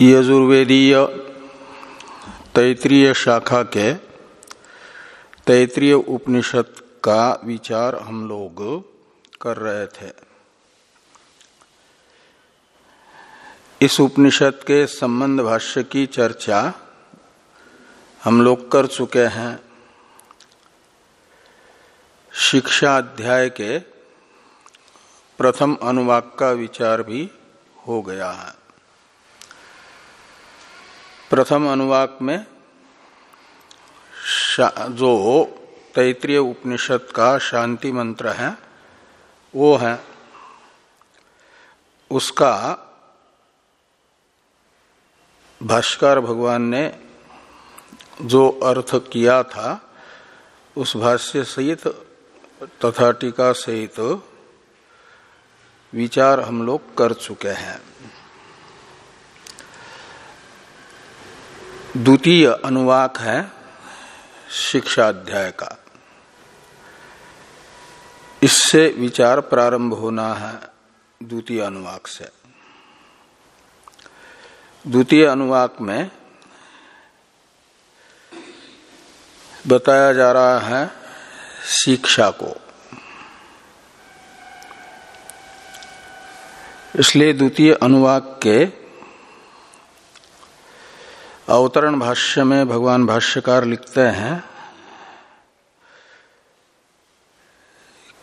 यजुर्वेदीय तैतृय शाखा के तैतृय उपनिषद का विचार हम लोग कर रहे थे। इस उपनिषद के संबंध भाष्य की चर्चा हम लोग कर चुके हैं। शिक्षा अध्याय के प्रथम अनुवाक का विचार भी हो गया है। प्रथम अनुवाक में जो तैतृय उपनिषद का शांति मंत्र है, वो है, उसका भाष्कर भगवान ने जो अर्थ किया था, उस भाष्य सहित तथा टीका सहित विचार हम लोग कर चुके हैं। द्वितीय अनुवाक है शिक्षा अध्याय का। इससे विचार प्रारंभ होना है द्वितीय अनुवाक से। द्वितीय अनुवाक में बताया जा रहा है शिक्षा को। इसलिए द्वितीय अनुवाक के अवतरण भाष्य में भगवान भाष्यकार लिखते हैं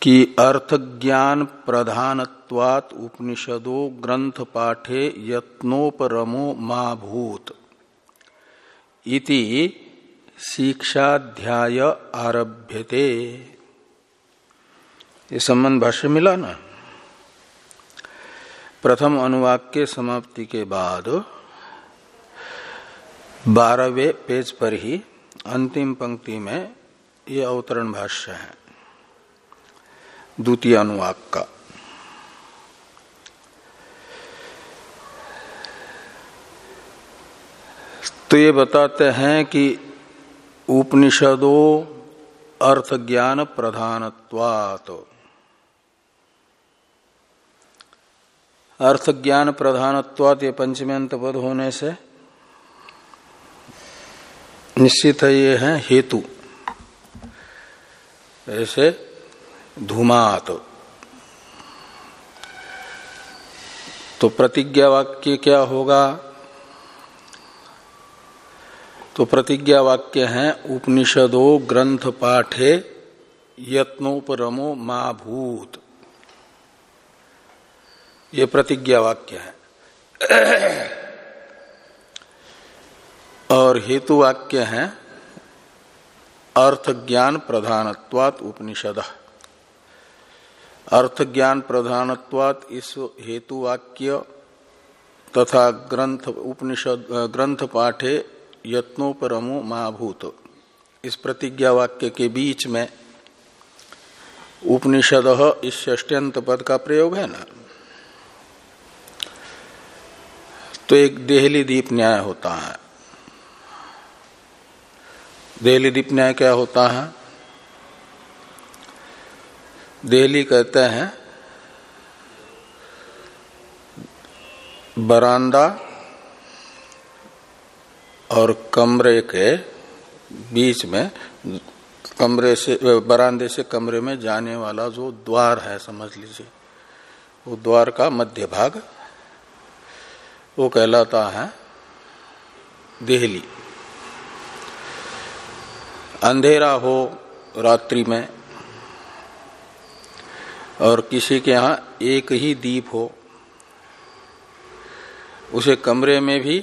कि अर्थ ज्ञान प्रधानत्वात उपनिषदो ग्रंथ पाठे यत्नोपरमो मा भूत इति शिक्षाध्याय आरभ्यते। ये संबंध भाष्य मिला ना? प्रथम अनुवाक के समाप्ति के बाद बारहवें पेज पर ही अंतिम पंक्ति में ये अवतरण भाष्य है। द्वितीय अनुवाक का। तो ये बताते हैं कि उपनिषदों अर्थ ज्ञान प्रधानत्वात्। अर्थ ज्ञान प्रधानत्वात् ये पंचमी पद होने से निश्चित है ये है हेतु। ऐसे धूमात। तो प्रतिज्ञा वाक्य क्या होगा? तो प्रतिज्ञा वाक्य है उपनिषदो ग्रंथ पाठे यत्नोपरमो मा भूत ये प्रतिज्ञा वाक्य है। और हेतु वाक्य है अर्थ ज्ञान प्रधानत्वात उपनिषद। अर्थ ज्ञान प्रधानत्वात इस हेतु वाक्य तथा ग्रंथ उपनिषद ग्रंथ पाठे यत्नोपरमो महाभूत इस प्रतिज्ञा वाक्य के बीच में उपनिषद इस ष्ट्यंत पद का प्रयोग है ना? तो एक देहली दीप न्याय होता है। देहली दीप न्याय क्या होता है? देहली कहते हैं बरांदा और कमरे के बीच में, कमरे से बरामदे से कमरे में जाने वाला जो द्वार है, समझ लीजिए, वो द्वार का मध्य भाग, वो कहलाता है देहली। अंधेरा हो रात्रि में और किसी के यहाँ एक ही दीप हो, उसे कमरे में भी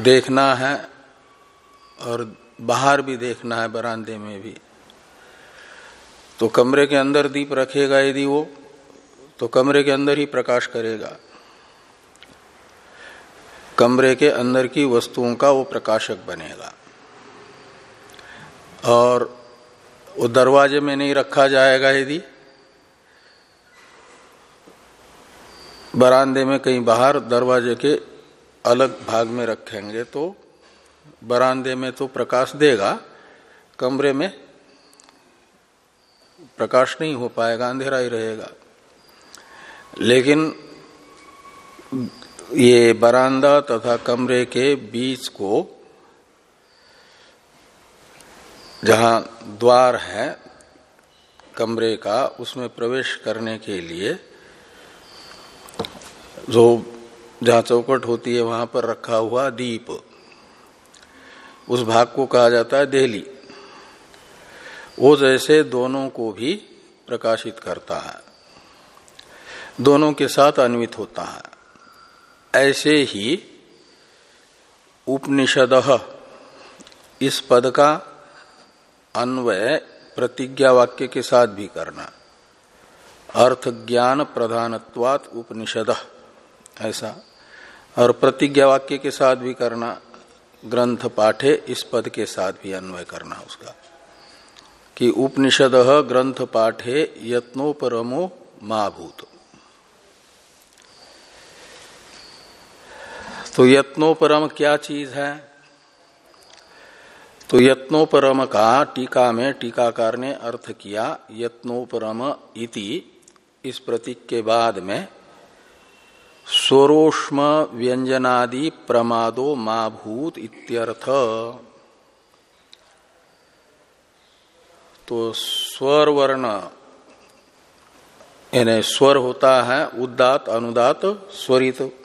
देखना है और बाहर भी देखना है, बरामदे में भी। तो कमरे के अंदर दीप रखेगा यदि वो तो कमरे के अंदर ही प्रकाश करेगा। कमरे के अंदर की वस्तुओं का वो प्रकाशक बनेगा। और वो दरवाजे में नहीं रखा जाएगा यदि बरामदे में कहीं बाहर दरवाजे के अलग भाग में रखेंगे तो बरामदे में तो प्रकाश देगा, कमरे में प्रकाश नहीं हो पाएगा, अंधेरा ही रहेगा। लेकिन ये बरामदा तथा कमरे के बीच को जहाँ द्वार है कमरे का, उसमें प्रवेश करने के लिए जो जहाँ चौकट होती है, वहाँ पर रखा हुआ दीप। उस भाग को कहा जाता है देहली। वो जैसे दोनों को भी प्रकाशित करता है। दोनों के साथ अन्वित होता है। ऐसे ही उपनिषद इस पद का अन्वय प्रतिज्ञा वाक्य के साथ भी करना। अर्थ ज्ञान प्रधानत्वात उपनिषद, ऐसा। और प्रतिज्ञा वाक्य के साथ भी करना, ग्रंथ पाठे इस पद के साथ भी अन्वय करना उसका। कि उपनिषद, ग्रंथ पाठे यत्नोपरमो माभूत। तो यत्नोपरम क्या चीज़ है? तो यत्नोपरम का टीका में टीकाकार ने अर्थ किया, यत्नोपरम इति। इस प्रतीक के बाद में स्वरोष्म व्यंजनादि प्रमादो माभूत इत्यर्थ। तो स्वर वर्ण यानी स्वर होता है उदात अनुदात, स्वरित।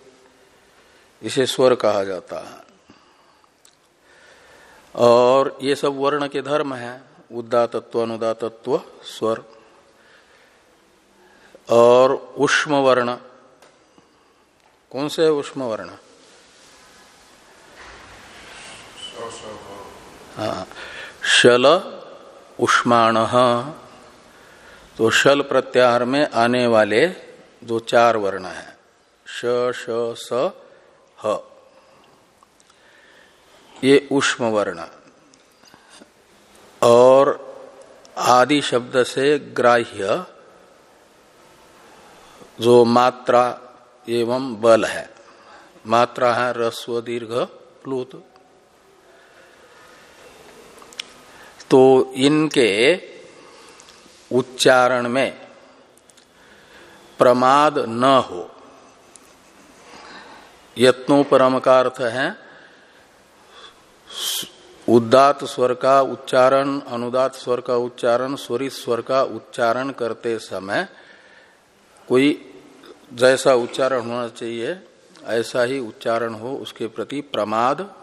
इसे स्वर कहा जाता है। और ये सब वर्ण के धर्म है। उदातत्व अनुदातत्व, स्वर। और उष्म वर्ण कौन से उष्म वर्ण हाँ। शल उष्माण। तो शल प्रत्याहार में आने वाले जो चार वर्ण है। श श, स, ह। ये उष्म वर्ण और आदि शब्द से ग्राह्य, जो मात्रा एवं बल है। मात्रा है रस्व दीर्घ प्लूत। तो इनके उच्चारण में प्रमाद न हो। यत्नोपरम का अर्थ है उदात स्वर का उच्चारण, अनुदात स्वर का उच्चारण स्वरित स्वर का उच्चारण करते समय कोई जैसा उच्चारण होना चाहिए, ऐसा ही उच्चारण हो, उसके प्रति प्रमाद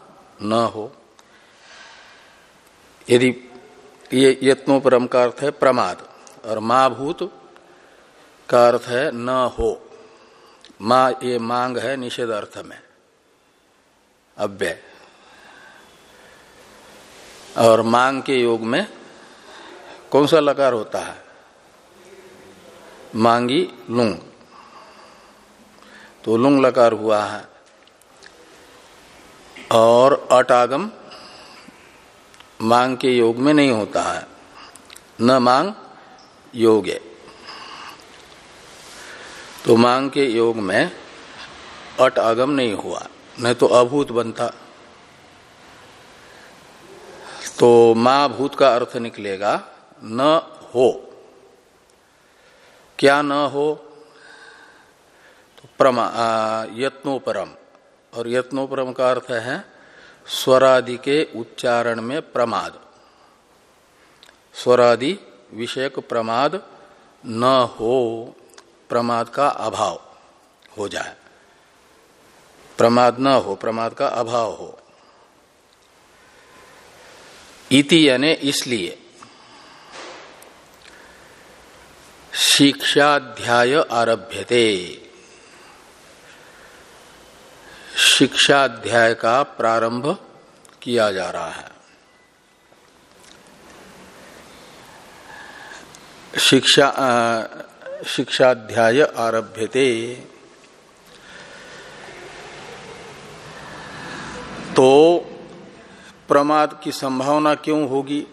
न हो। यदि ये यत्नोपरम का अर्थ है प्रमाद, और माँ भूत का अर्थ है न हो। माँ, ये मांग है निषेध अर्थ में। अव्यय। और मांग के योग में कौन सा लकार होता है? मांगी लुंग। तो लुंग लकार हुआ है। और अटागम मांग के योग में नहीं होता है। न मांग योग है तो मांग के योग में अट आगम नहीं हुआ, नहीं तो अभूत बनता। तो माँ भूत का अर्थ निकलेगा, न हो। क्या न हो? तो प्रमा यत्नोपरम। और यत्नोपरम का अर्थ है, स्वरादि के उच्चारण में प्रमाद। स्वरादि विषयक प्रमाद न हो, प्रमाद का अभाव हो जाए। प्रमाद न हो, प्रमाद का अभाव हो। इति यानी इसलिए। शिक्षाध्याय आरभ्यते। शिक्षाध्याय का प्रारंभ किया जा रहा है। शिक्षा शिक्षाध्याय आरभ्यते। तो प्रमाद की संभावना क्यों होगी?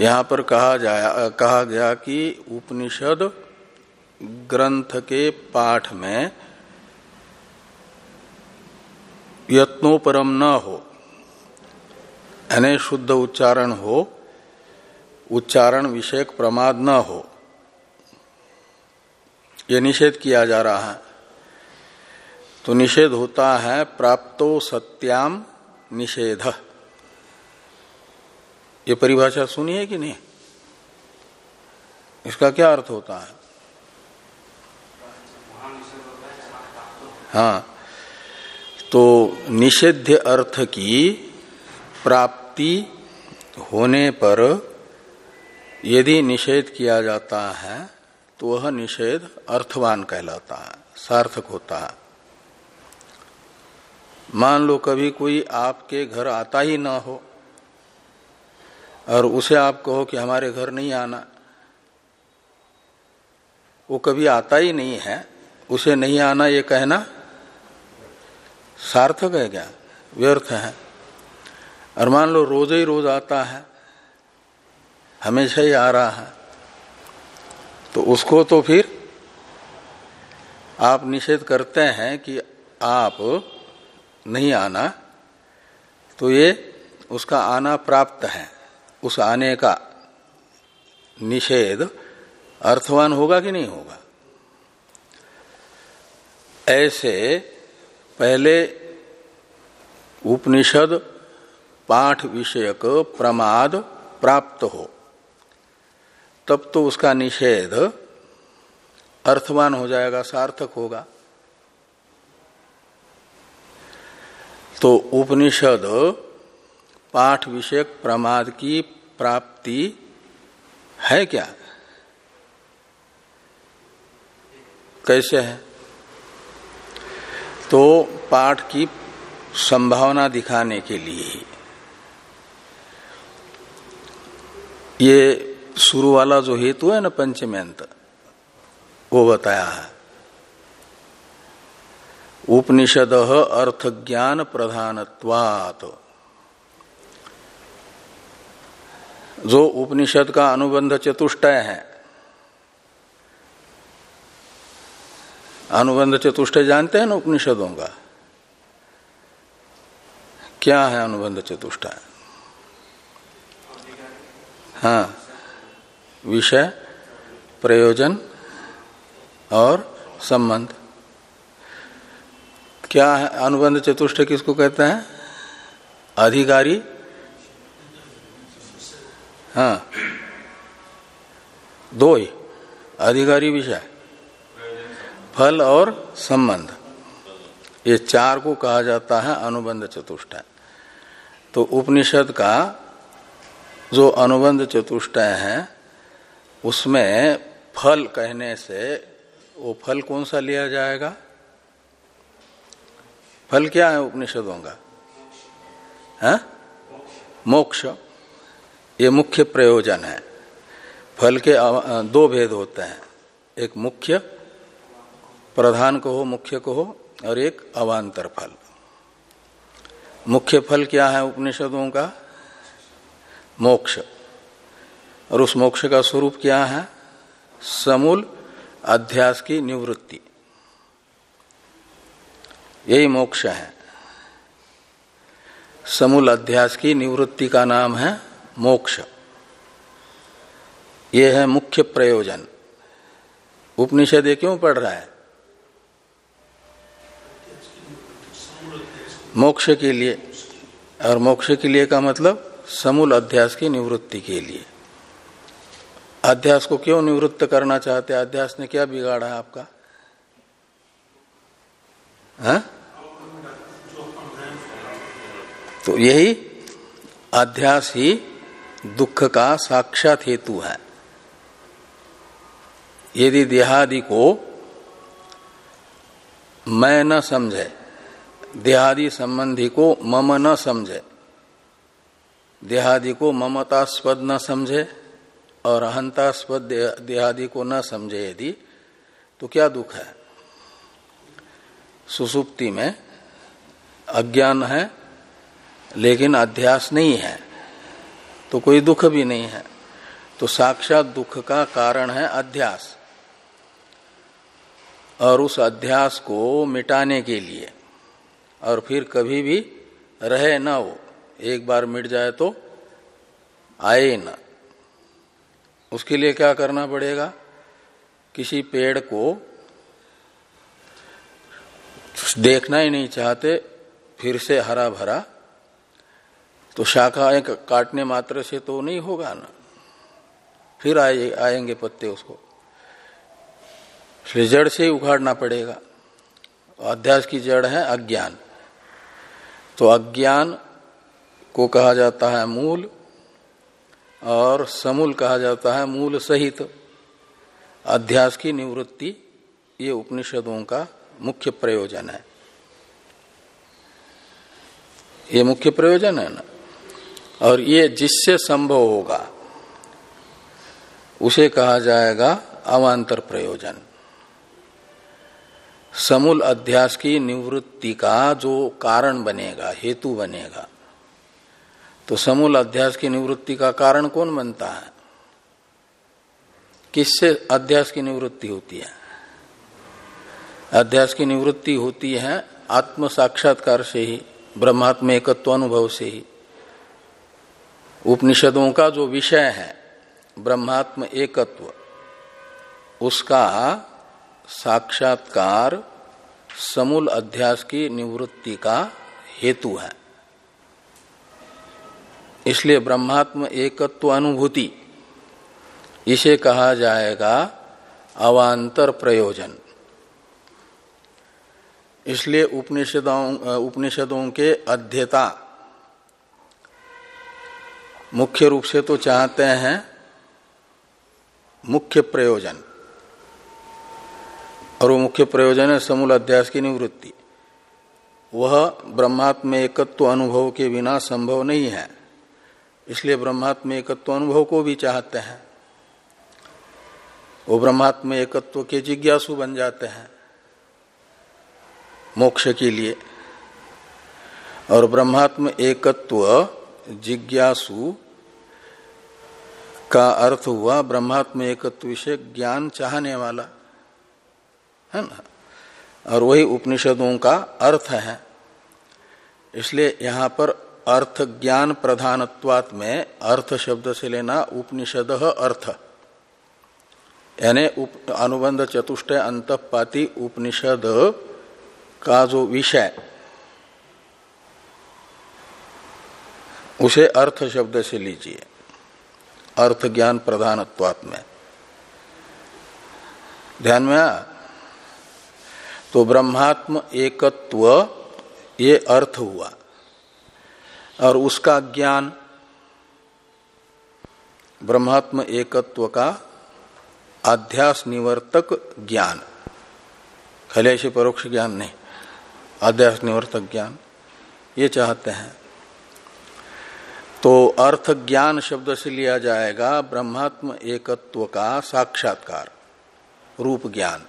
यहाँ पर कहा जाया, कहा गया कि उपनिषद ग्रंथ के पाठ में यत्नोपरम न हो, यानी शुद्ध उच्चारण हो, उच्चारण विषयक प्रमाद न हो यह निषेध किया जा रहा है। तो निषेध होता है प्राप्तो सत्याम निषेध। ये परिभाषा सुनी है कि नहीं? इसका क्या अर्थ होता है? हाँ तो निषेध अर्थ की प्राप्ति होने पर यदि निषेध किया जाता है तो वह निषेध अर्थवान कहलाता है, सार्थक होता है। मान लो कभी कोई आपके घर आता ही ना हो और उसे आप कहो कि हमारे घर नहीं आना, वो कभी आता ही नहीं है, उसे नहीं आना ये कहना सार्थक है क्या? व्यर्थ है। और मान लो रोज ही रोज आता है, हमेशा ही आ रहा है तो उसको तो फिर आप निषेध करते हैं कि आप नहीं आना तो ये उसका आना प्राप्त है। उस आने का निषेध अर्थवान होगा कि नहीं होगा? ऐसे पहले उपनिषद पाठ विषयक प्रमाद प्राप्त हो, तब तो उसका निषेध अर्थवान हो जाएगा, सार्थक होगा। तो उपनिषद पाठ विषयक प्रमाद की प्राप्ति है क्या? कैसे है? तो पाठ की संभावना दिखाने के लिए ये शुरू वाला जो हेतु है ना पंचम्यंत वो बताया है। उपनिषद अर्थ ज्ञान प्रधानत्वात जो उपनिषद का अनुबंध चतुष्टय है, अनुबंध चतुष्टय जानते हैं ना उपनिषदों का? क्या है अनुबंध चतुष्टय? हाँ विषय, प्रयोजन और संबंध। क्या है? अनुबंध चतुष्टय किसको कहते हैं? अधिकारी। हाँ। दो ही। अधिकारी विषय। फल और संबंध। ये चार को कहा जाता है, अनुबंध चतुष्टय तो उपनिषद का जो अनुबंध चतुष्टय है, उसमें फल कहने से वो फल कौन सा लिया जाएगा? फल क्या है उपनिषदों का? है? मोक्ष। ये मुख्य प्रयोजन है। फल के दो भेद होते हैं। एक मुख्य, प्रधान को हो, मुख्य को हो, और एक अवान्तर फल। मुख्य फल क्या है उपनिषदों का? मोक्ष। और उस मोक्ष का स्वरूप क्या है? समूल अध्यास की निवृत्ति। यही मोक्ष है। समूल अध्यास की निवृत्ति का नाम है मोक्ष। ये है मुख्य प्रयोजन। उपनिषद क्यों पढ़ रहा है? मोक्ष के लिए। और मोक्ष के लिए का मतलब समूल अध्यास की निवृत्ति के लिए। अध्यास को क्यों निवृत्त करना चाहते अध्यास ने क्या बिगाड़ा है आपका? हा? तो यही अध्यास ही दुख का साक्षात हेतु है यदि देहादि को मैं न समझे, देहादि संबंधी को मम न समझे, देहादि को ममतास्पद न समझे और अहंतास्पद देहादि को न समझे यदि तो क्या दुख है सुसुप्ति में अज्ञान है, लेकिन अध्यास नहीं है तो कोई दुख भी नहीं है। तो साक्षात दुख का कारण है अध्यास। और उस अध्यास को मिटाने के लिए, और फिर कभी भी रहे ना वो एक बार मिट जाए तो आए न। उसके लिए क्या करना पड़ेगा? किसी पेड़ को देखना ही नहीं चाहते, फिर से हरा भरा। तो शाखाएँ काटने मात्र से तो नहीं होगा ना। फिर आए, आएँगे पत्ते उसको। इसलिए जड़ से ही उखाड़ना पड़ेगा। अध्यास की जड़ है अज्ञान। तो अज्ञान को कहा जाता है मूल, और समूल कहा जाता है मूल सहित। अध्यास की निवृत्ति ये उपनिषदों का मुख्य प्रयोजन है। ये मुख्य प्रयोजन है ना? और ये जिससे संभव होगा, उसे कहा जाएगा अवान्तर प्रयोजन। समूल अध्यास की निवृत्ति का जो कारण बनेगा, हेतु बनेगा तो समूल अध्यास की निवृत्ति का कारण कौन बनता है? किससे अध्यास की निवृत्ति होती है? अध्यास की निवृत्ति होती है आत्म साक्षात्कार से ही, ब्रह्मात्म एकत्व अनुभव से ही। उपनिषदों का जो विषय है, ब्रह्मात्म एकत्व, उसका साक्षात्कार समूल अध्यास की निवृत्ति का हेतु है। इसलिए ब्रह्मात्म एकत्व अनुभूति, इसे कहा जाएगा अवान्तर प्रयोजन। इसलिए उपनिषदों उपनिषदों के अध्यता मुख्य रूप से तो चाहते हैं मुख्य प्रयोजन। और वो मुख्य प्रयोजन है समूल अध्यास की निवृत्ति। वह ब्रह्मात्म एकत्व अनुभव के बिना संभव नहीं है। इसलिए ब्रह्मात्म एकत्व अनुभव को भी चाहते हैं। वो ब्रह्मात्म एकत्व के जिज्ञासु बन जाते हैं। मोक्ष के लिए। और ब्रह्मात्म एकत्व जिज्ञासु का अर्थ हुआ ब्रह्मात्म एकत्व विषय ज्ञान चाहने वाला। है ना? और वही उपनिषदों का अर्थ है। इसलिए यहाँ पर अर्थ ज्ञान प्रधानत्वात में अर्थ शब्द से लेना उपनिषद अर्थ। यानी अनुबंध चतुष्टय अंतपाती उपनिषद का जो विषय उसे अर्थ शब्द से लीजिए। अर्थ ज्ञान प्रधानत्वात में। ध्यान में आ? तो ब्रह्मात्म एकत्व ये अर्थ हुआ। और उसका ज्ञान ब्रह्मात्म एकत्व का अध्यास निवर्तक ज्ञान। खले से परोक्ष ज्ञान नहीं। अध्यास निवर्तक ज्ञान। ये चाहते हैं। तो अर्थ ज्ञान शब्द से लिया जाएगा ब्रह्मात्म एकत्व का साक्षात्कार, रूप ज्ञान।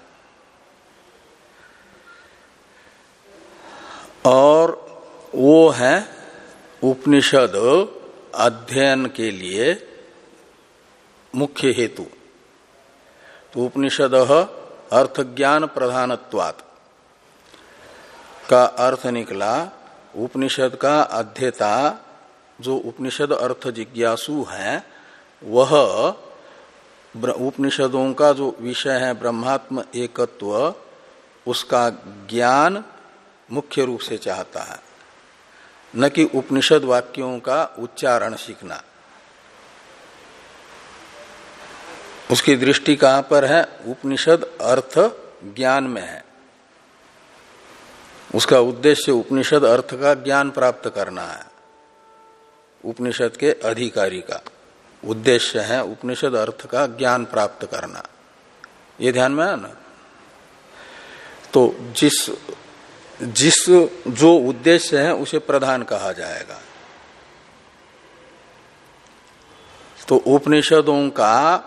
और वो है उपनिषद अध्ययन के लिए मुख्य हेतु। तो उपनिषद अर्थ ज्ञान प्रधानत्वात्। का अर्थ निकला उपनिषद का अध्यता, जो उपनिषद अर्थ जिज्ञासु है, वह उपनिषदों का जो विषय है, ब्रह्मात्म एकत्व, उसका ज्ञान मुख्य रूप से चाहता है। न कि उपनिषद वाक्यों का उच्चारण सीखना। उसकी दृष्टि कहाँ पर है? उपनिषद अर्थ ज्ञान में है। उसका उद्देश्य उपनिषद अर्थ का ज्ञान प्राप्त करना है। उपनिषद के अधिकारी का उद्देश्य है उपनिषद अर्थ का ज्ञान प्राप्त करना। ये ध्यान में है ना? तो जिस जिस जो उद्देश्य है उसे प्रधान कहा जाएगा। तो उपनिषदों का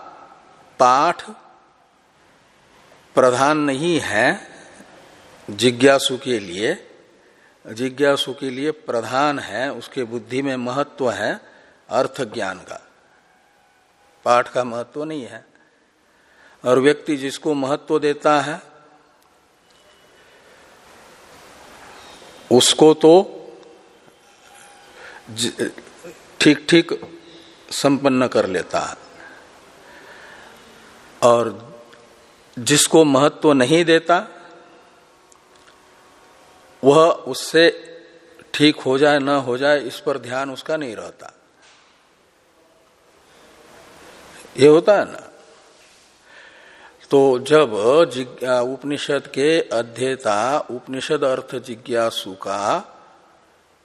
पाठ प्रधान नहीं है जिज्ञासु के लिए, जिज्ञासु के लिए प्रधान है, उसके बुद्धि में महत्व है अर्थ ज्ञान का। पाठ का महत्व नहीं है। और व्यक्ति जिसको महत्व देता है, उसको तो ठीक ठीक संपन्न कर लेता है। और जिसको महत्व नहीं देता वह उससे ठीक हो जाए, न हो जाए, इस पर ध्यान उसका नहीं रहता। ये होता है ना? तो जब उपनिषद के अध्येता, उपनिषद अर्थ जिज्ञासु का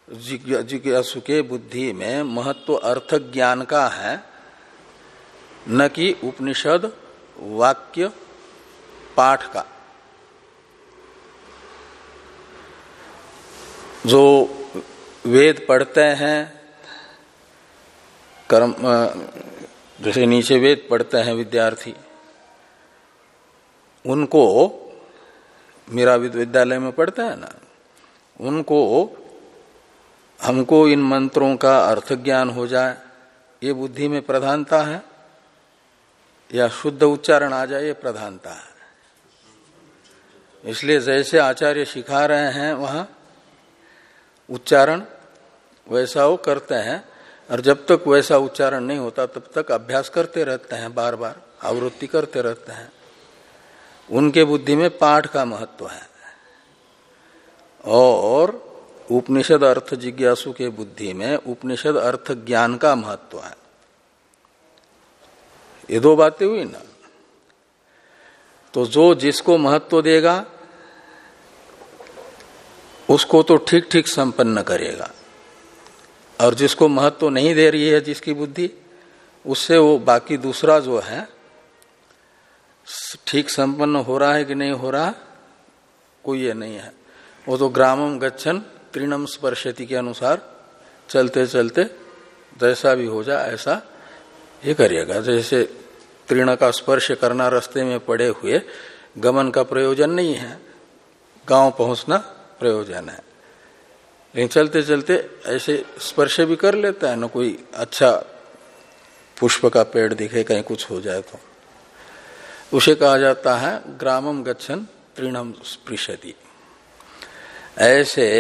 जिज्ञासु के बुद्धि में महत्व अर्थ ज्ञान का है, न कि उपनिषद वाक्य पाठ का। जो वेद पढ़ते हैं, कर्म जैसे नीचे वेद पढ़ते हैं विद्यार्थी, उनको मेरा विद्यालय में पढ़ता है ना, उनको हमको इन मंत्रों का अर्थ ज्ञान हो जाए, ये बुद्धि में प्रधानता है, या शुद्ध उच्चारण आ जाए, ये प्रधानता है। इसलिए जैसे आचार्य सिखा रहे हैं वहाँ उच्चारण वैसा वो करते हैं, और जब तक वैसा उच्चारण नहीं होता, तब तक अभ्यास करते रहते हैं बार बार आवृत्ति करते रहते हैं। उनके बुद्धि में पाठ का महत्व है। और उपनिषद अर्थ जिज्ञासु के बुद्धि में उपनिषद अर्थ ज्ञान का महत्व है। ये दो बातें हुई ना? तो जो जिसको महत्व देगा उसको तो ठीक ठीक संपन्न करेगा। और जिसको महत्व तो नहीं दे रही है, जिसकी बुद्धि, उससे वो बाकी दूसरा जो है, ठीक संपन्न हो रहा है कि नहीं हो रहा, कोई ये नहीं है। वो तो ग्रामम गच्छन त्रिणम स्पर्शति के अनुसार चलते चलते जैसा भी हो जाए, ऐसा ये करिएगा जैसे तीर्ण का स्पर्श करना रास्ते में पड़े हुए, गमन का प्रयोजन नहीं है, गाँव पहुँचना प्रयोजन है। लेकिन चलते चलते ऐसे स्पर्श भी कर लेता है, ना कोई अच्छा पुष्प का पेड़ दिखे, कहीं कुछ हो जाए तो। उसे कहा जाता है ग्रामम गच्छन तृणम स्पृशति। ऐसे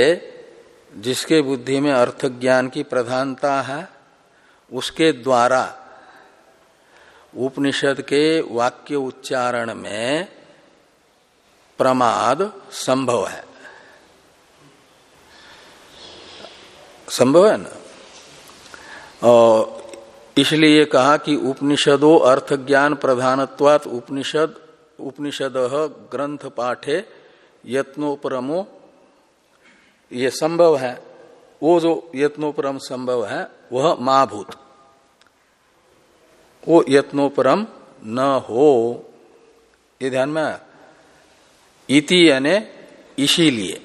जिसके बुद्धि में अर्थ ज्ञान की प्रधानता है, उसके द्वारा उपनिषद के वाक्य उच्चारण में प्रमाद संभव है। संभव है ना? इसलिए कहा कि उपनिषदो अर्थ ज्ञान प्रधानत्वात उपनिषद उपनिषद ग्रंथ पाठे यत्नोपरमो, ये संभव है। वो जो यत्नोपरम संभव है, वह महाभूत। वो यत्नोपरम न हो। ये ध्यान में इति यानी इसीलिए।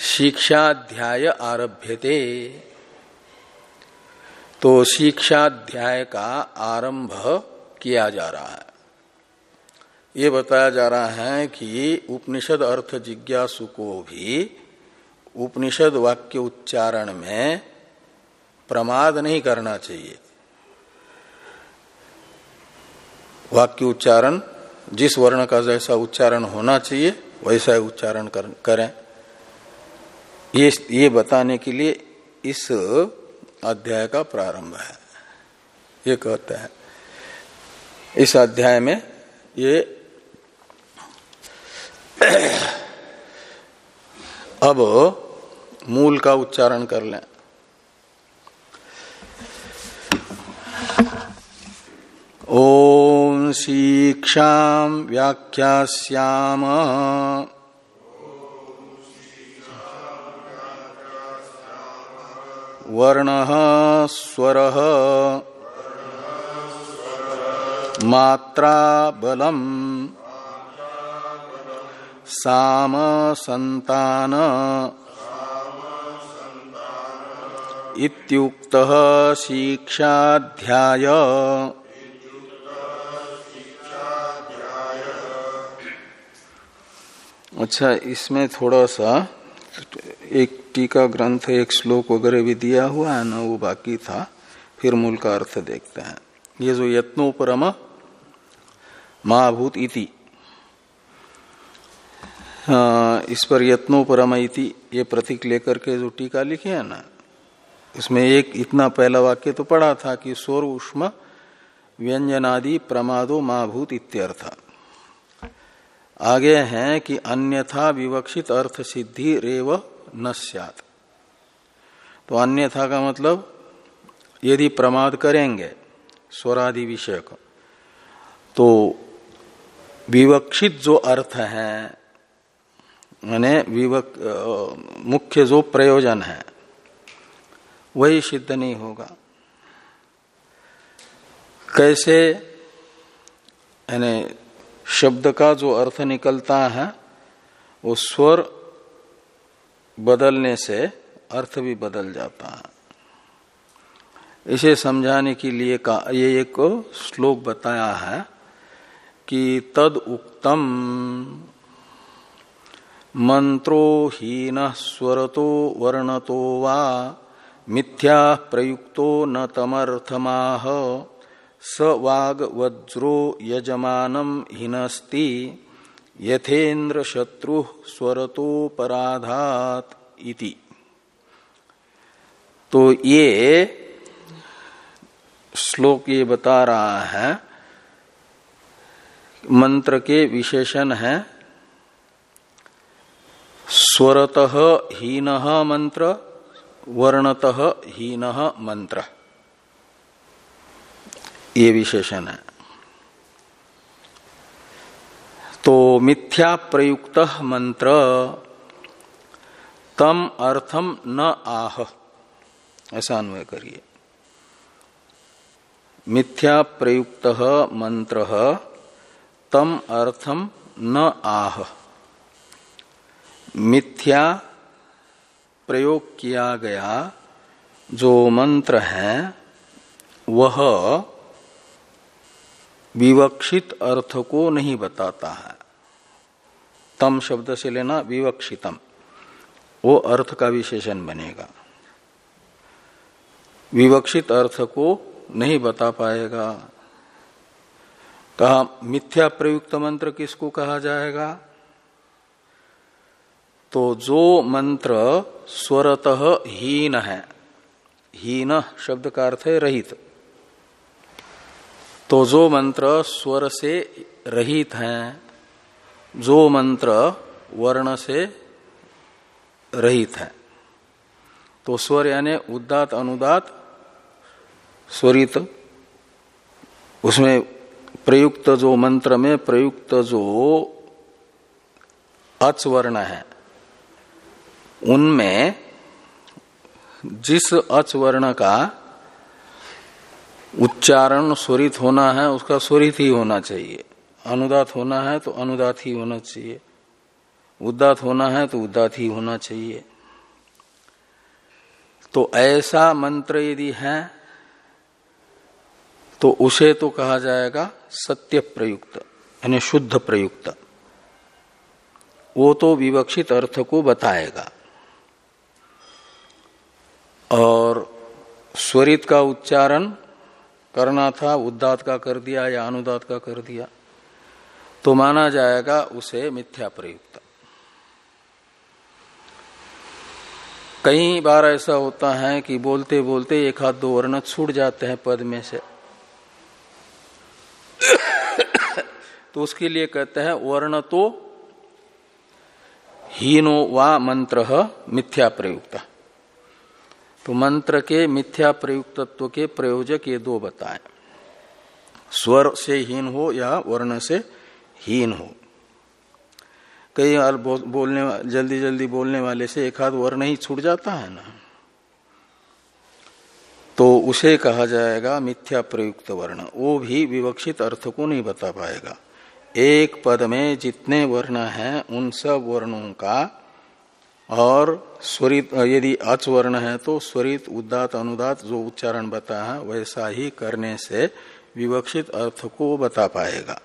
शिक्षाध्याय आरभ्यते। तो शिक्षाध्याय का आरंभ किया जा रहा है। ये बताया जा रहा है कि उपनिषद अर्थ जिज्ञासु को भी उपनिषद वाक्य उच्चारण में प्रमाद नहीं करना चाहिए। वाक्य उच्चारण, जिस वर्ण का जैसा उच्चारण होना चाहिए, वैसा उच्चारण करें ये ये बताने के लिए इस अध्याय का प्रारंभ है। ये कहते हैं। इस अध्याय में ये अब मूल का उच्चारण कर लें। ओम शिक्षा व्याख्यास्याम वर्ण स्वर। मात्रा बलम साम संतान इत्युक्त शिक्षाध्याय। अच्छा इसमें थोड़ा सा एक टीका ग्रंथ एक श्लोक वगैरह भी दिया हुआ है, ना वो बाकी था, फिर मूल का अर्थ देखते हैं। ये जो यत्नोपरम महाभूत इति इस पर यत्नोपरम इति, ये प्रतीक लेकर के जो टीका लिखे है ना, इसमें एक इतना पहला वाक्य तो पढ़ा था कि सौर उष्म व्यंजनादि प्रमादो महाभूत इत्यर्थ। आगे हैं कि अन्यथा विवक्षित अर्थ सिद्धि रेव न सत तो अन्यथा का मतलब यदि प्रमाद करेंगे, स्वरादि विषय को तो विवक्षित जो अर्थ है मैंने विवक मुख्य जो प्रयोजन है, वही सिद्ध नहीं होगा। कैसे, यानी शब्द का जो अर्थ निकलता है, वो स्वर बदलने से अर्थ भी बदल जाता है। इसे समझाने के लिए का, ये एक श्लोक बताया है कि तद उक्तम मंत्रो हीन स्वरतो वर्णतो वा मिथ्या प्रयुक्तो न तमर्थमाह स वाग वज्रो यजमानम हिनस्ति यथेन्द्र शत्रु स्वरतोपराधात इति। तो ये श्लोक ये बता रहा है, मंत्र के विशेषण है, स्वरत हीन मंत्र, वर्णत हीन मंत्र। ये विशेषण है। तो मिथ्या प्रयुक्त मंत्र, तम अर्थम न आह। ऐसा अन्वय करिए। मिथ्या प्रयुक्त मंत्र, तम अर्थम न आह। मिथ्या प्रयोग किया गया जो मंत्र है, वह विवक्षित अर्थ को नहीं बताता है। तम शब्द से लेना विवक्षितम। वो अर्थ का विशेषण बनेगा। विवक्षित अर्थ को नहीं बता पाएगा। कहा, मिथ्या प्रयुक्त मंत्र किसको कहा जाएगा? तो जो मंत्र स्वरत हीन है, हीन शब्द का अर्थ है रहित। तो जो मंत्र स्वर से रहित है, जो मंत्र वर्ण से रहित है। तो स्वर यानी उदात अनुदात, स्वरित, उसमें प्रयुक्त जो मंत्र में प्रयुक्त जो अच वर्ण है, उनमें जिस अच वर्ण का उच्चारण स्वरित होना है, उसका स्वरित ही होना चाहिए। अनुदात होना है तो अनुदात ही होना चाहिए। उदात होना है तो उदात ही होना चाहिए। तो ऐसा मंत्र यदि है तो उसे तो कहा जाएगा सत्य प्रयुक्त, यानी शुद्ध प्रयुक्त। वो तो विवक्षित अर्थ को बताएगा। और स्वरित का उच्चारण करना था उदात का कर दिया या अनुदात का कर दिया तो माना जाएगा उसे मिथ्या प्रयुक्त। कई बार ऐसा होता है कि बोलते बोलते एक हाथ दो वर्ण छूट जाते हैं पद में से। तो उसके लिए कहते हैं वर्ण तो हीनो वा मंत्र मिथ्या प्रयुक्त। तो मंत्र के मिथ्या प्रयुक्तत्व के प्रयोजक ये दो बताए। स्वर से हीन हो या वर्ण से हीन हो। कई बार बोलने जल्दी जल्दी बोलने वाले से एक हाथ वर्ण ही छूट जाता है ना। तो उसे कहा जाएगा मिथ्या प्रयुक्त वर्ण। वो भी विवक्षित अर्थ को नहीं बता पाएगा। एक पद में जितने वर्ण हैं, उन सब वर्णों का और स्वरित, यदि अच वर्ण है तो स्वरित उदात अनुदात, जो उच्चारण बता है वैसा ही करने से विवक्षित अर्थ को बता पाएगा।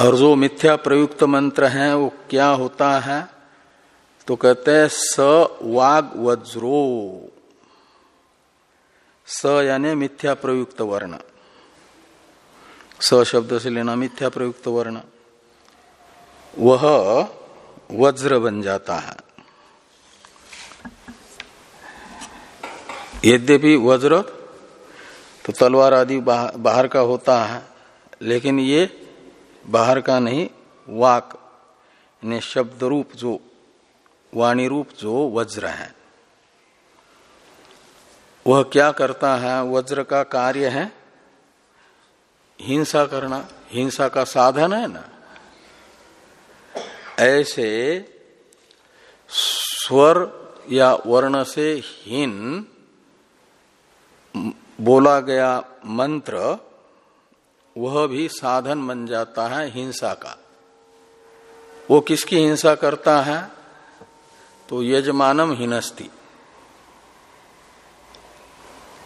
और जो मिथ्या प्रयुक्त मंत्र है, वो क्या होता है? तो कहते हैं, स वाग वज्रो। स यानी मिथ्या प्रयुक्त वर्ण। स शब्द से लेना मिथ्या प्रयुक्त वर्ण। वह वज्र बन जाता है। यद्यपि वज्र तो तलवार आदि बाहर का होता है, लेकिन ये बाहर का नहीं, वाक ने शब्द रूप जो, वाणी रूप जो वज्र है। वह क्या करता है, वज्र का कार्य है? हिंसा करना, हिंसा का साधन है ना? ऐसे स्वर या वर्ण से हीन बोला गया मंत्र, वह भी साधन बन जाता है हिंसा का। वो किसकी हिंसा करता है? तो यजमानम हिनस्ती।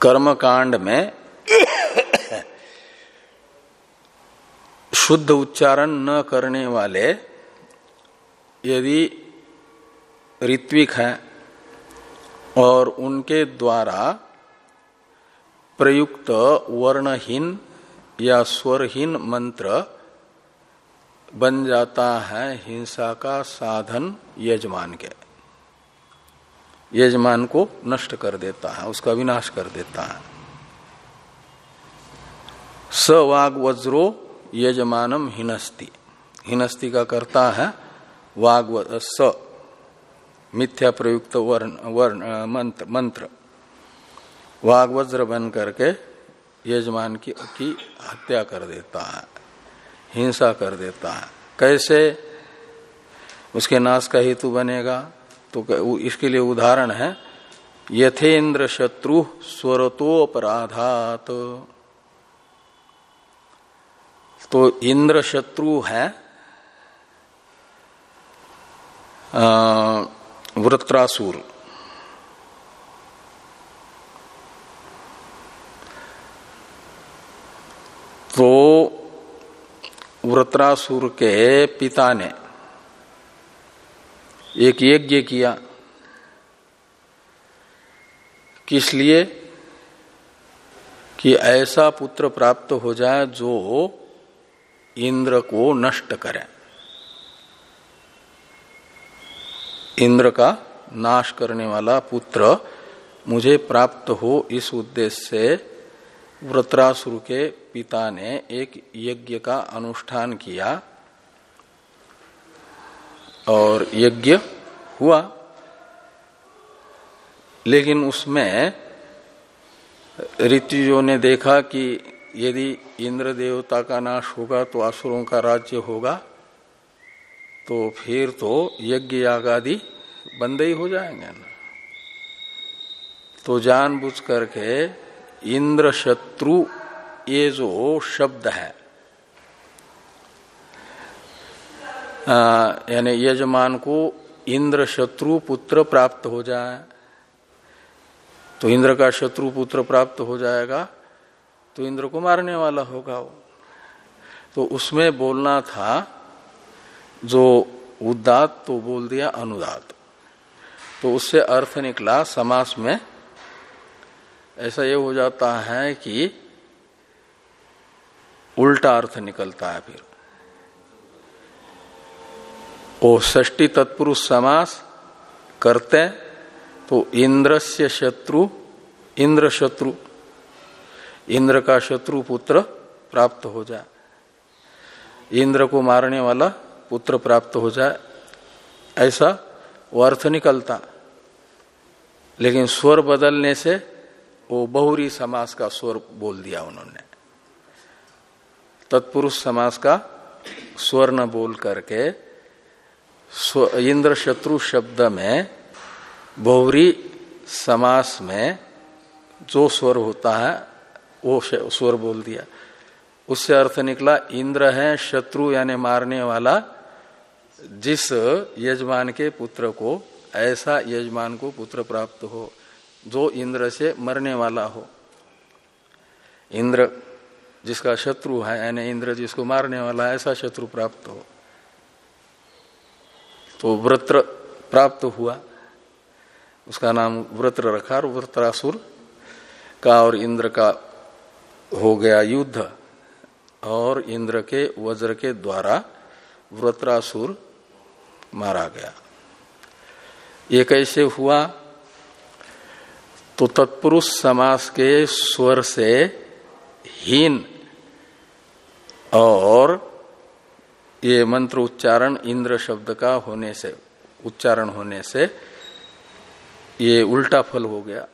कर्म कांड में शुद्ध उच्चारण न करने वाले यदि ऋत्विक हैं और उनके द्वारा प्रयुक्त वर्णहीन या स्वरहीन मंत्र बन जाता है हिंसा का साधन यजमान के। यजमान को नष्ट कर देता है, उसका विनाश कर देता है। सवाग वज्रो यजमानम हिनस्ति। हिनस्ति का करता है वाग स मिथ्या प्रयुक्त वर्ण वर्ण मंत्र मंत्र वाग वज्र बन करके यजमान की, की हत्या कर देता है हिंसा कर देता है कैसे उसके नाश का हेतु बनेगा तो इसके लिए उदाहरण है यथेन्द्र शत्रु स्वरतोपराधात तो इंद्र शत्रु है वृत्रासुर। तो वृत्रासुर के पिता ने एक यज्ञ किया, किस लिए? कि ऐसा पुत्र प्राप्त हो जाए जो इंद्र को नष्ट करे। इंद्र का नाश करने वाला पुत्र मुझे प्राप्त हो इस उद्देश्य से व्रत्रासुर के पिता ने एक यज्ञ का अनुष्ठान किया। और यज्ञ हुआ। लेकिन उसमें ऋतुजों ने देखा कि यदि इंद्र देवता का नाश होगा तो असुरों का राज्य होगा। तो फिर तो यज्ञ याग आदि बंद ही हो जाएँगे ना। तो जानबूझ करके इंद्र शत्रु ये जो शब्द है यानी यजमान को इंद्र शत्रु पुत्र प्राप्त हो जाए तो इंद्र का शत्रु पुत्र प्राप्त हो जाएगा तो इंद्र को मारने वाला होगा वो। तो उसमें बोलना था जो उदात तो बोल दिया अनुदात। तो उससे अर्थ निकला समास में। ऐसा ये हो जाता है कि उल्टा अर्थ निकलता है फिर। वो ष्टी तत्पुरुष समास करते तो इंद्र से शत्रु, इंद्र शत्रु, इंद्र का शत्रु पुत्र प्राप्त हो जाए। इंद्र को मारने वाला पुत्र प्राप्त हो जाए, ऐसा वो अर्थ निकलता। लेकिन स्वर बदलने से वो बहुरी समास का स्वर बोल दिया उन्होंने। तत्पुरुष समास का स्वर न बोल करके इंद्र शत्रु शब्द में, बहुरी समास में जो स्वर होता है, वो स्वर बोल दिया। उससे अर्थ निकला, इंद्र है, शत्रु यानी मारने वाला जिस यजमान के पुत्र को, ऐसा यजमान को पुत्र प्राप्त हो, जो इंद्र से मरने वाला हो। इंद्र जिसका शत्रु है, यानी इंद्र जिसको मारने वाला, ऐसा शत्रु प्राप्त हो। तो व्रत्र प्राप्त हुआ। उसका नाम व्रत्र रखा और व्रत्रासुर का और इंद्र का हो गया युद्ध, और इंद्र के वज्र के द्वारा व्रत्रासुर मारा गया। ये कैसे हुआ? तो तत्पुरुष समास के स्वर से हीन और ये मंत्र उच्चारण इंद्र शब्द का होने से, उच्चारण होने से ये उल्टा फल हो गया।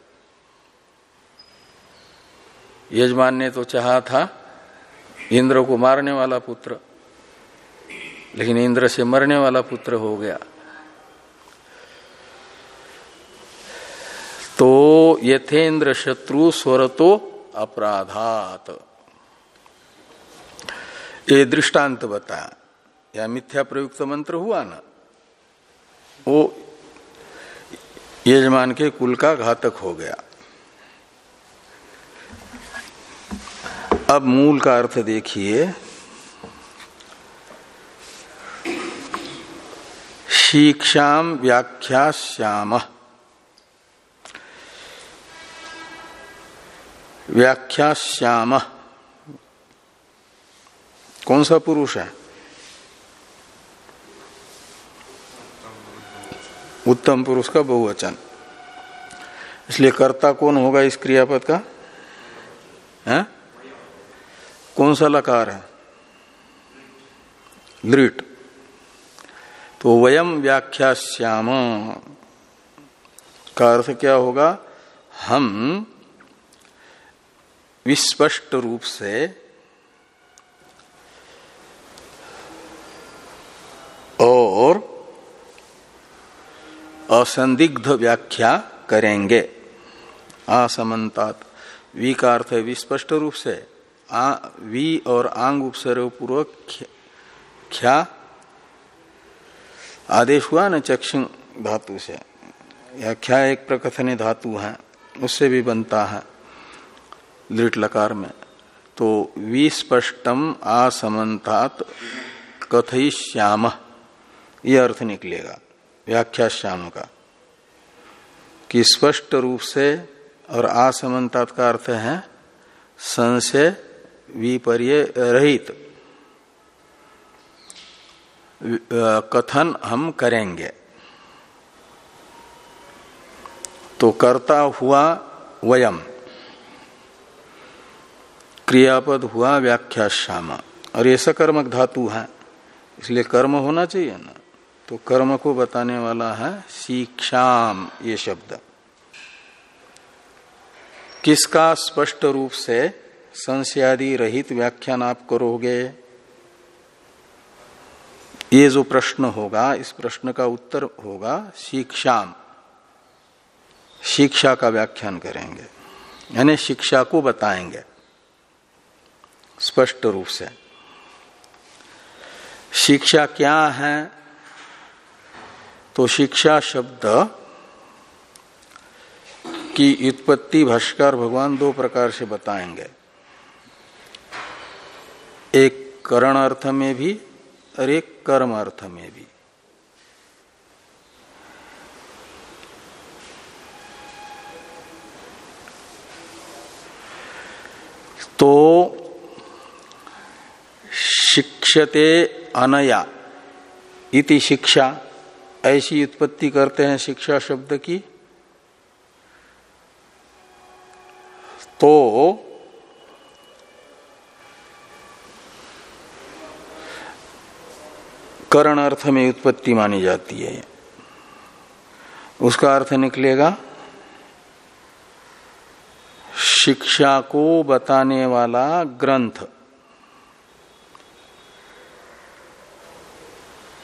यजमान ने तो चाहा था, इंद्र को मारने वाला पुत्र लेकिन इंद्र से मरने वाला पुत्र हो गया। तो यथेन्द्र शत्रु स्वरतो अपराधात। ये दृष्टांत बताया या मिथ्या प्रयुक्त मंत्र हुआ ना? वो यजमान के कुल का घातक हो गया। अब मूल का अर्थ देखिए। शिक्षाम व्याख्या श्याम व्याख्या श्याम कौन सा पुरुष है? उत्तम पुरुष का बहुवचन। इसलिए कर्ता कौन होगा इस क्रियापद का? है? कौन सा लकार है? लृट तो वयम व्याख्या श्याम का अर्थ क्या होगा? हम विस्पष्ट रूप से और असंदिग्ध व्याख्या करेंगे। असमन्तात वी का अर्थ है विस्पष्ट रूप से। आ, वी और आंग उपसर्ग पूर्वक ख्या आदेश हुआ न चक्षु धातु से? या ख्या एक प्रकथनी धातु है? उससे भी बनता है दृढ़ लकार में। तो विस्पष्टम असमन्तात कथई श्याम ये अर्थ निकलेगा, व्याख्या श्याम का। कि स्पष्ट रूप से और असमनता का अर्थ है संशय, विपर्य रहित। कथन हम करेंगे। तो कर्ता हुआ वयम। क्रियापद हुआ व्याख्या श्याम और ये सकर्मक धातु है, इसलिए कर्म होना चाहिए ना। तो कर्म को बताने वाला है शिक्षाम ये शब्द। किसका स्पष्ट रूप से संशयादि रहित व्याख्यान आप करोगे? ये जो प्रश्न होगा, इस प्रश्न का उत्तर होगा शिक्षाम। शिक्षा का व्याख्यान करेंगे। यानी शिक्षा को बताएँगे। स्पष्ट रूप से। शिक्षा क्या है? तो शिक्षा शब्द की उत्पत्ति भाष्कर भगवान दो प्रकार से बताएँगे। एक करण अर्थ में भी और एक कर्म अर्थ में भी। तो शिक्षते अनया इति शिक्षा, ऐसी उत्पत्ति करते हैं शिक्षा शब्द की। तो करण अर्थ में उत्पत्ति मानी जाती है। उसका अर्थ निकलेगा, शिक्षा को बताने वाला ग्रंथ।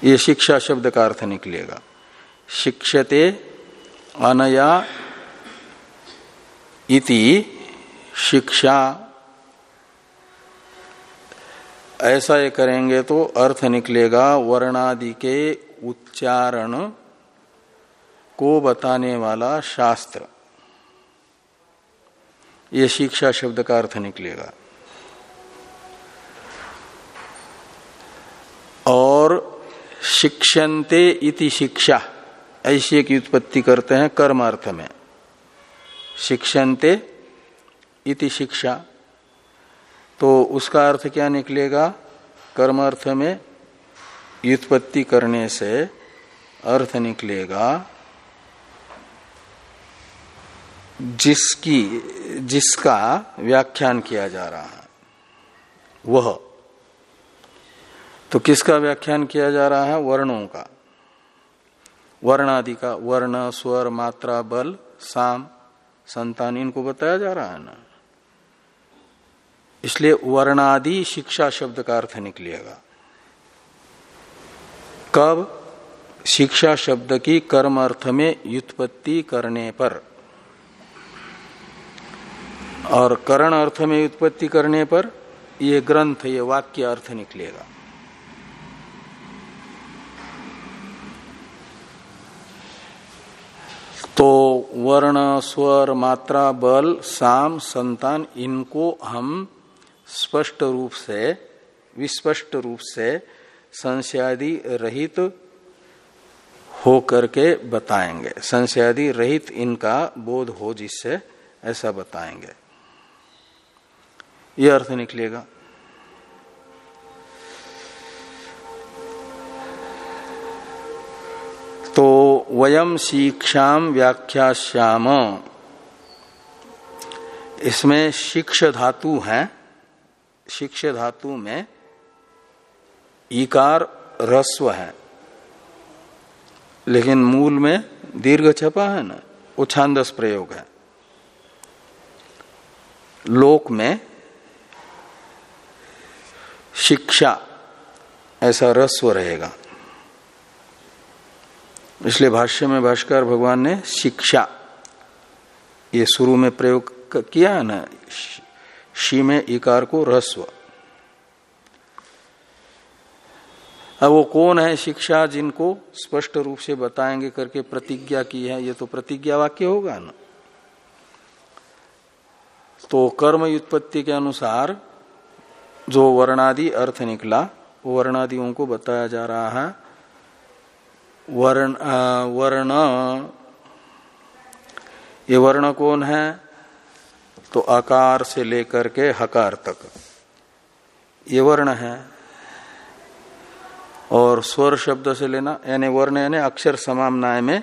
ये शिक्षा शब्द का अर्थ निकलेगा। शिक्षते अनया इति शिक्षा ऐसा ये करेंगे तो अर्थ निकलेगा, वर्णादि के उच्चारण को बताने वाला शास्त्र। ये शिक्षा शब्द का अर्थ निकलेगा। और शिक्षन्ते इति शिक्षा, ऐसी एक उत्पत्ति करते हैं कर्म अर्थ में। शिक्षन्ते इति शिक्षा। तो उसका अर्थ क्या निकलेगा? कर्म अर्थ में व्युत्पत्ति करने से अर्थ निकलेगा, जिसकी, जिसका व्याख्यान किया जा रहा है, वह। तो किसका व्याख्यान किया जा रहा है? वर्णों का। वर्ण आदि का, वर्ण, स्वर, मात्रा, बल, साम, संतान, इनको बताया जा रहा है ना? इसलिए वर्णादि शिक्षा शब्द का अर्थ निकलेगा। कब? शिक्षा शब्द की कर्म अर्थ में युत्पत्ति करने पर। और करण अर्थ में उत्पत्ति करने पर ये ग्रंथ, ये वाक्य अर्थ निकलेगा। तो वर्ण, स्वर, मात्रा, बल, साम, संतान, इनको हम स्पष्ट रूप से, विस्पष्ट रूप से संशयादि रहित हो करके बताएँगे। संशयादि रहित इनका बोध हो जिससे ऐसा बताएँगे। यह अर्थ निकलेगा। तो वयम शिक्षा व्याख्याश्याम इसमें शिक्ष धातु है। शिक्ष धातु में इकार रस्व है। लेकिन मूल में दीर्घ छपा है ना वो छांदस प्रयोग है। लोक में शिक्षा ऐसा रस्व रहेगा। इसलिए भाष्य में भाष्कर भगवान ने शिक्षा, ये शुरू में प्रयोग किया है ना शी में इकार को रस्व अब वो कौन है शिक्षा जिनको स्पष्ट रूप से बताएँगे करके प्रतिज्ञा की है? ये तो प्रतिज्ञा वाक्य होगा ना। तो कर्म उत्पत्ति के अनुसार जो वर्णादि अर्थ निकला, वो वर्णादियों को बताया जा रहा है। वर्ण वर्ण, ये वर्ण कौन है? तो आकार से लेकर के हकार तक। ये वर्ण है। और स्वर शब्द से लेना, यानी वर्ण यानी अक्षर समामनाय में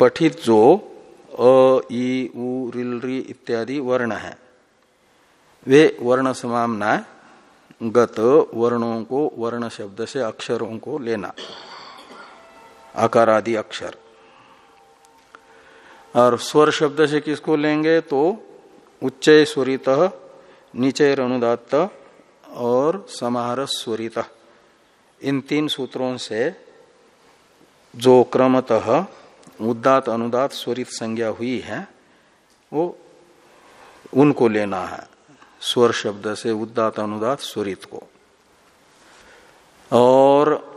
पठित जो अ ई उ, रिल, री इत्यादि वर्ण है। वे वर्ण समामना गत वर्णों को, वर्ण शब्द से अक्षरों को लेना। आकार आदि अक्षर। और स्वर शब्द से किसको लेंगे? तो उच्च स्वरित नीचे अनुदात और समाहार स्वरित। इन तीन सूत्रों से जो क्रमतः उदात अनुदात स्वरित संज्ञा हुई है, वो उनको लेना है, स्वर शब्द से उदात अनुदात स्वरित को। और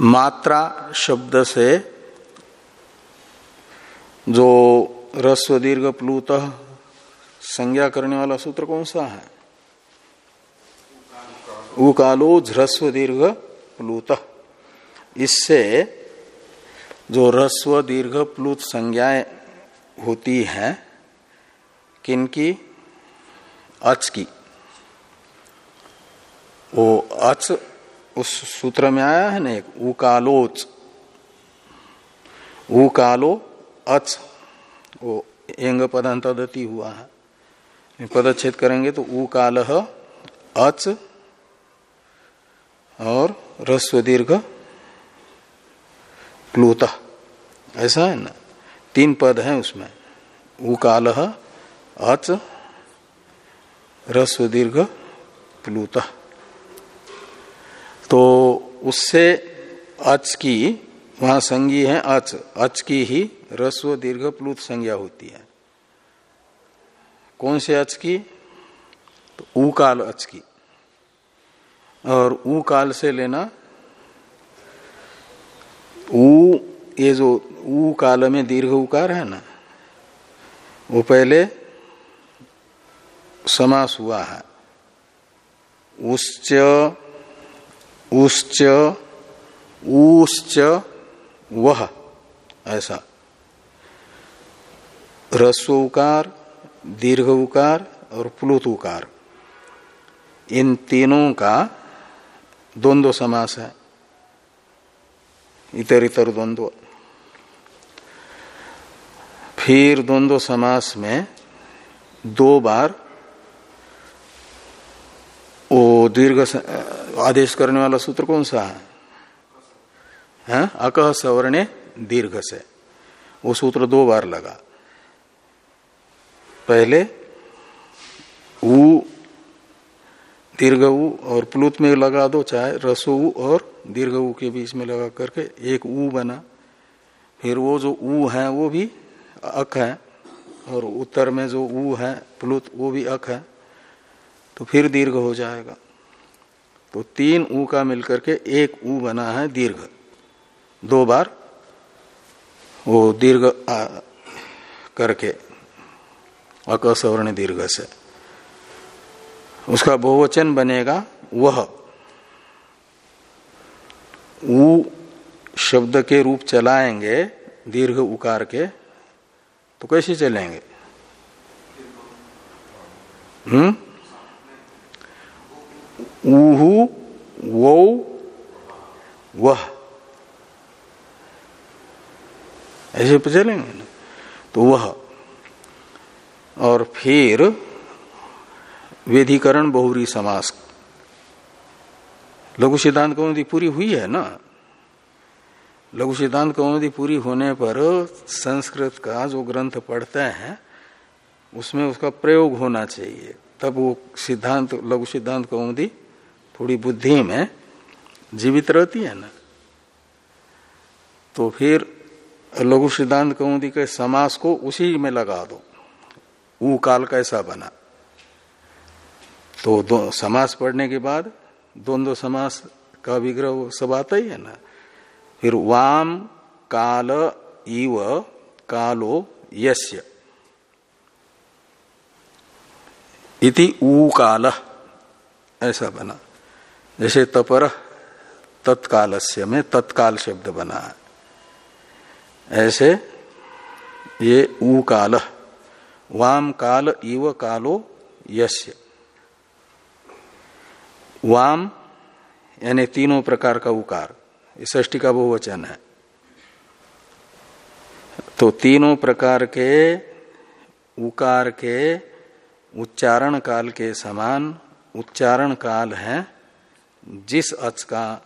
मात्रा शब्द से जो रस्व दीर्घ प्लूत संज्ञा करने वाला सूत्र कौन सा है? उकालो ह्रस्व दीर्घ प्लूत। इससे जो रस्व दीर्घ प्लुत संज्ञाएँ होती हैं, किनकी? अच की। वो अच उस सूत्र में आया है ना एक? उकालोच उकालो अच। वो एंग पद पदांतदति हुआ है। पदच्छेद करेंगे तो उकाल अच और रस्व दीर्घ प्लूत। ऐसा है ना? तीन पद हैं उसमें। उकाल अच रस्व दीर्घ, प्लूत। तो उससे अच की, वहाँ संज्ञी है अच अच की ही रस्व दीर्घ प्लुत संज्ञा होती है। कौन से अच की? तो ऊ काल अच की। और ऊ काल से लेना, ऊ, ये जो ऊ काल में दीर्घ उकार है ना, वो पहले समास हुआ है। उश्च उश्च वह, ऐसा। रस्व उकार दीर्घ उकार और प्लुत उकार इन तीनों का द्वंद्व समास है। इतर इतर द्वंद्व। फिर द्वंद्व समास में दो बार ओ दीर्घ आदेश करने वाला सूत्र कौन सा है? अकह सवर्णे दीर्घ से। वो सूत्र दो बार लगा। पहले ऊ, दीर्घ ऊ और प्लुत में लगा दो, चाहे रसो और दीर्घ ऊ के बीच में लगा करके एक ऊ बना। फिर वो जो ऊ है, वो भी अक है और उत्तर में जो ऊ है, प्लुत, वो भी अक है। तो फिर दीर्घ हो जाएगा। तो तीन ऊ का मिलकर के एक ऊ बना है दीर्घ। दो बार वो दीर्घ करके अकसवर्ण दीर्घ से। उसका बहुवचन बनेगा वह। ऊ शब्द के रूप चलाएँगे, दीर्घ उकार के तो कैसे चलेंगे? हम्म? ऊहू वो वह। ऐसे चलेंगे? तो वह। और फिर वेधिकरण बहुरी समास। लघु सिद्धांत कौमुदी पूरी हुई है ना? लघु सिद्धांत कौमुदी पूरी होने पर संस्कृत का जो ग्रंथ पढ़ते हैं, उसमें उसका प्रयोग होना चाहिए। तब वो सिद्धांत, लघु सिद्धांत कौमुदी थोड़ी बुद्धि में जीवित रहती है ना। तो फिर लघु सिद्धांत कौमुदी के समास को उसी में लगा दो। ऊ काल कैसा बना। तो दो, समास पढ़ने के बाद द्वंद्व समास का विग्रह सब आता ही है ना। फिर वाम, काल, इव, कालो, यस्य। इति ऊ काल ऐसा बना। जैसे तपर तत्कालस्य में तत्काल शब्द बना। है ऐसे ये ऊ काल वाम काल इव कालो यस्य। वाम यानी तीनों प्रकार का उकार। ष्टी का बहुवचन है। तो तीनों प्रकार के उकार के उच्चारण काल के समान उच्चारण काल है, जिस अच का,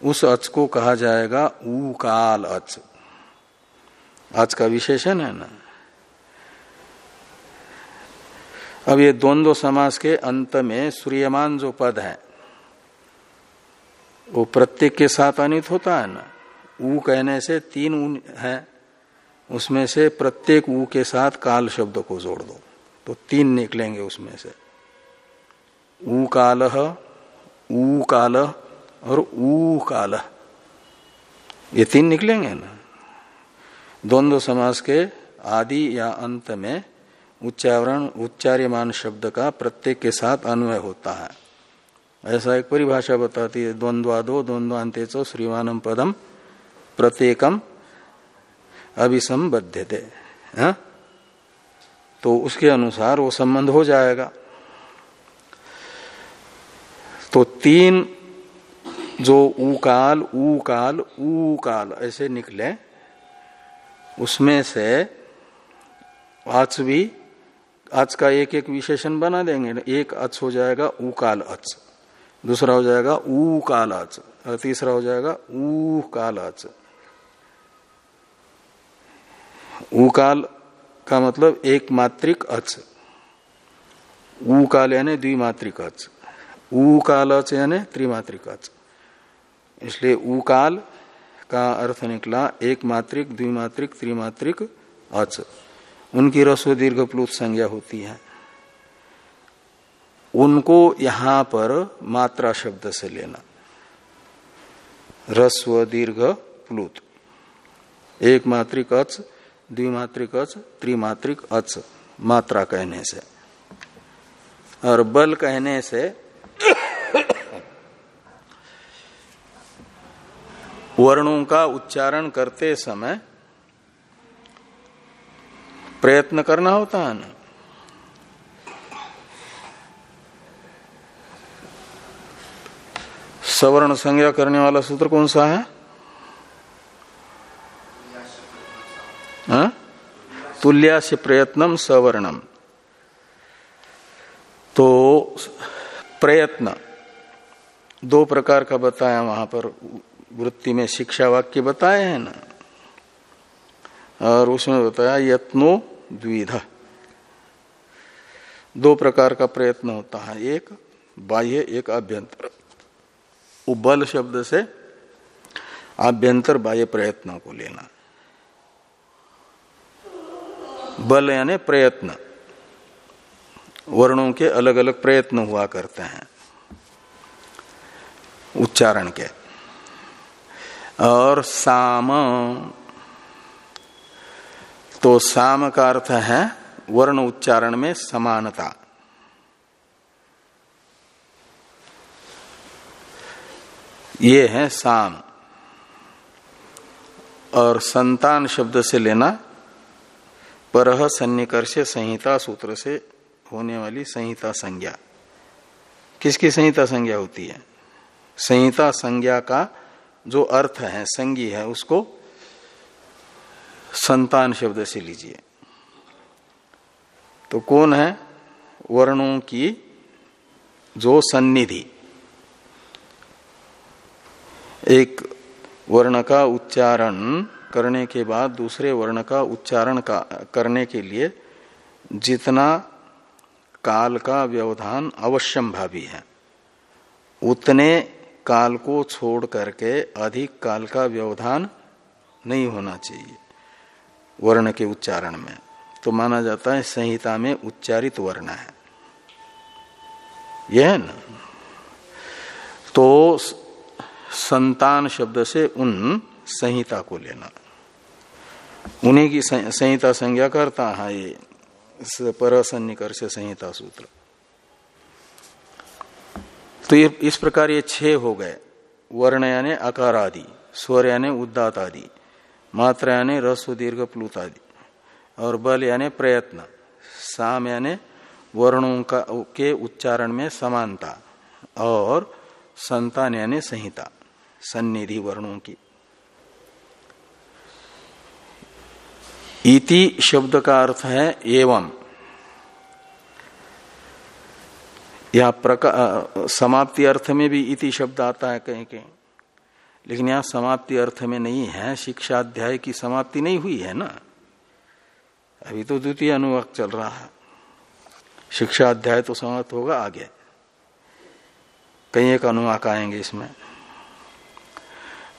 उस अच को कहा जाएगा ऊ काल अच। अच का विशेषण है ना? अब ये द्वंद्व समास के अंत में सूर्यमान जो पद है, वो प्रत्येक के साथ अनित होता है ना? ऊ कहने से तीन ऊ है, उसमें से प्रत्येक ऊ के साथ काल शब्द को जोड़ दो। तो तीन निकलेंगे उसमें से। ऊ काल ऊ काल और ऊ काल ये तीन निकलेंगे ना? द्वंद्व समास के आदि या अंत में उच्चारण, उच्चार्यमान शब्द का प्रत्येक के साथ अन्वय होता है। ऐसा एक परिभाषा बताती है, द्वंद्वादो द्वंद्वान्ते श्रीमानम पदम प्रत्येकम अभिसंबद्धते हाँ? तो उसके अनुसार वो संबंध हो जाएगा। तो तीन जो उकाल उकाल उकाल ऐसे निकले, उसमें से आज भी आज का एक एक विशेषण बना देंगे। एक अच हो जाएगा उकाल अच दूसरा हो जाएगा ऊ काल अच और तीसरा हो जाएगा ऊ काल अच उकाल का मतलब एक मात्रिक अच। ऊ काल यानी द्विमात्रिक अच। ऊ काल अच यानी त्रिमात्रिक अच। इसलिए उकाल का अर्थ निकला एक मात्रिक, द्विमात्रिक, त्रिमात्रिक अच। उनकी रस्व दीर्घ प्लुत संज्ञा होती है। उनको यहाँ पर मात्रा शब्द से लेना। रस्व दीर्घ प्लुत। एक मात्रिक अच द्विमात्रिक अच, त्रिमात्रिक अच, मात्रा कहने से और बल कहने से वर्णों का उच्चारण करते समय प्रयत्न करना होता है ना सवर्ण संज्ञा करने वाला सूत्र कौन सा है? तुल्या से प्रयत्नम सवर्णम तो प्रयत्न, दो प्रकार का बताया वहाँ पर, वृत्ति में शिक्षा वाक्य बताए हैं ना? और उसमें बताया, यत्नो द्विध। दो प्रकार का प्रयत्न होता है, एक बाह्य, एक आभ्यंतर। बल शब्द से आभ्यंतर बाह्य प्रयत्नों को लेना। बल यानी प्रयत्न। वर्णों के अलग अलग प्रयत्न हुआ करते हैं। उच्चारण के। और साम। तो साम का अर्थ है वर्ण उच्चारण में समानता। ये है साम। और संतान शब्द से लेना पर सन्निकर्ष संहिता सूत्र से होने वाली संहिता संज्ञा। किसकी संहिता संज्ञा होती है? संहिता संज्ञा का जो अर्थ है संगी है, उसको संतान शब्द से लीजिए। तो कौन है? वर्णों की जो सन्निधि। एक वर्ण का उच्चारण करने के बाद दूसरे वर्ण का उच्चारण का, करने के लिए जितना काल का व्यवधान अवश्यम भावी है। उतने काल को छोड़ करके अधिक काल का व्यवधान नहीं होना चाहिए वर्ण के उच्चारण में। तो माना जाता है संहिता में उच्चारित वर्ण है। यह है ना? तो संतान शब्द से उन संहिता को लेना। उन्हीं की संहिता संज्ञा करता है ये पर सन्निकर्ष संहिता सूत्र। तो ये, इस प्रकार ये छह हो गए। वर्ण यानी आकार आदि स्वर यानी उदात आदि मात्रा यानी रस्व दीर्घ प्लुत आदि और बल यानी प्रयत्न साम यानी वर्णों का, के उच्चारण में समानता, और संतान यानी संहिता, सन्निधि वर्णों की। इति शब्द का अर्थ है एवं। यह समाप्ति अर्थ में भी इति शब्द आता है कहीं कहीं। लेकिन यहाँ समाप्ति अर्थ में नहीं है शिक्षा अध्याय की समाप्ति नहीं हुई है ना? अभी तो द्वितीय अनुवाक चल रहा है। शिक्षा अध्याय तो समाप्त होगा आगे। कई एक अनुवाक आएँगे इसमें।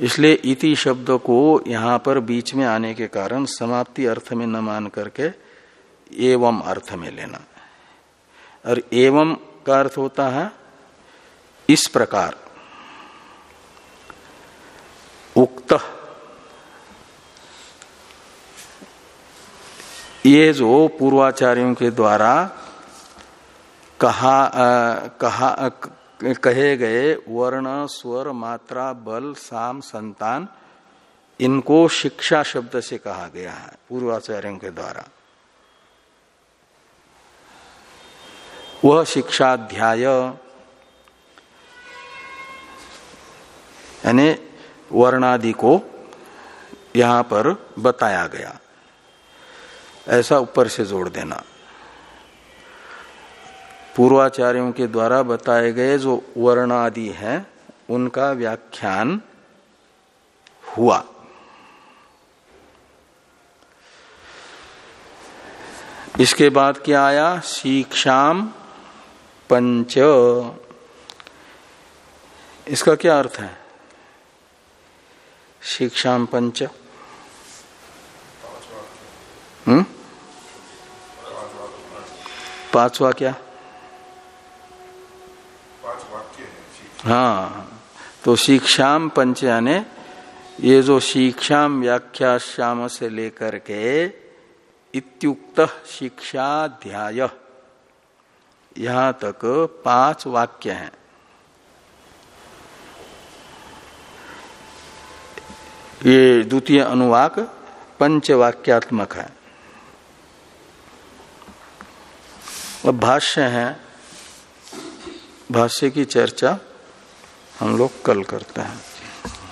इसलिए इति शब्द को यहाँ पर बीच में आने के कारण समाप्ति अर्थ में न मान करके एवं अर्थ में लेना। और एवं का अर्थ होता है इस प्रकार। उक्त। ये जो पूर्वाचार्यों के द्वारा कहा आ, कहा कहे गए वर्ण, स्वर, मात्रा, बल, साम, संतान, इनको शिक्षा शब्द से कहा गया है पूर्वाचार्यों के द्वारा। वह शिक्षाध्याय, यानी वर्णादि को यहाँ पर बताया गया। ऐसा ऊपर से जोड़ देना। पूर्वाचार्यों के द्वारा बताए गए जो वर्ण आदि हैं, उनका व्याख्यान हुआ। इसके बाद क्या आया? शिक्षाम पंच। इसका क्या अर्थ है? शिक्षाम पंच। हम्म? पांचवा क्या? हाँ। तो शिक्षाम पंच यानी, ये जो शिक्षाम व्याख्या श्याम से लेकर के इत्युक्त शिक्षाध्याय, यहाँ तक पाँच वाक्य हैं। ये द्वितीय अनुवाक पंचवाक्यात्मक है। अब भाष्य है। भाष्य की चर्चा हम लोग कल करते हैं।